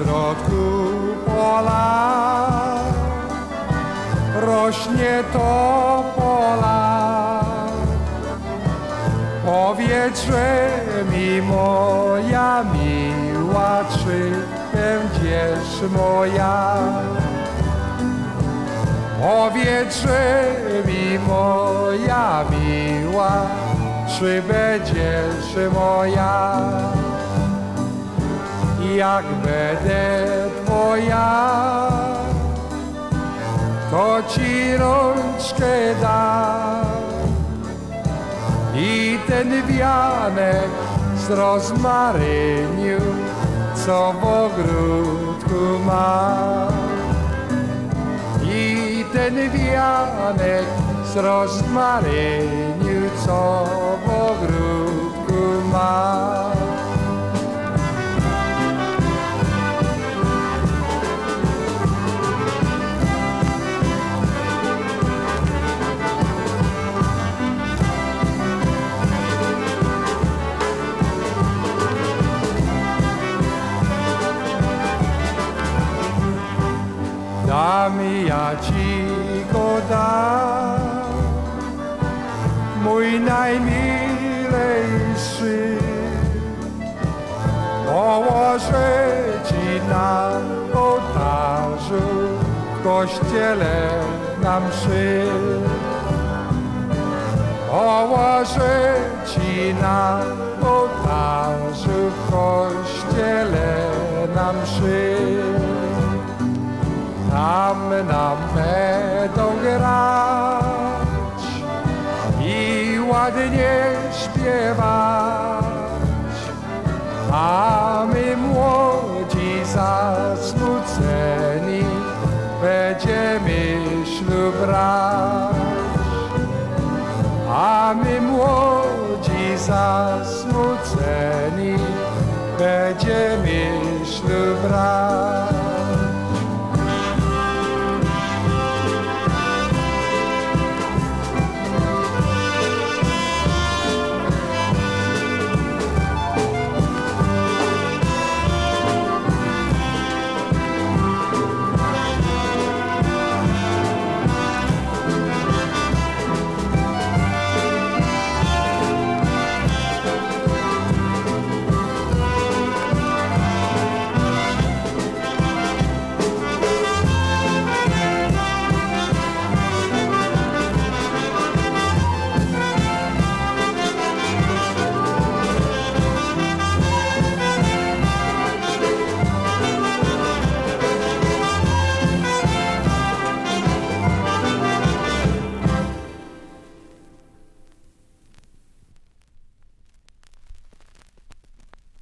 środku pola rośnie to pola. Powietrze mi moja miła, czy będziesz moja? Powietrze mi moja miła, czy będziesz moja? Jak będę twoja, to ci rączkę dam i ten wianek z rozmaryniu, co w ogródku mam. I ten wianek z rozmaryniu, co w ogródku mam. Ci go dam, mój najmilejszy. Położę ci na ołtarzu w kościele na mszy. Położę ci na ołtarzu w kościele na mszy. Tam nam będą grać i ładnie śpiewać, a my młodzi zasmuceni będziemy ślub brać. A my młodzi zasmuceni będziemy ślub brać.